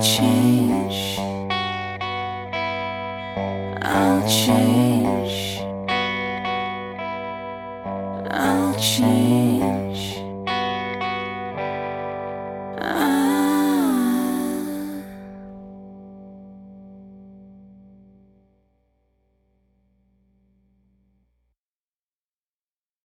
I'll change. I'll change. I'll change.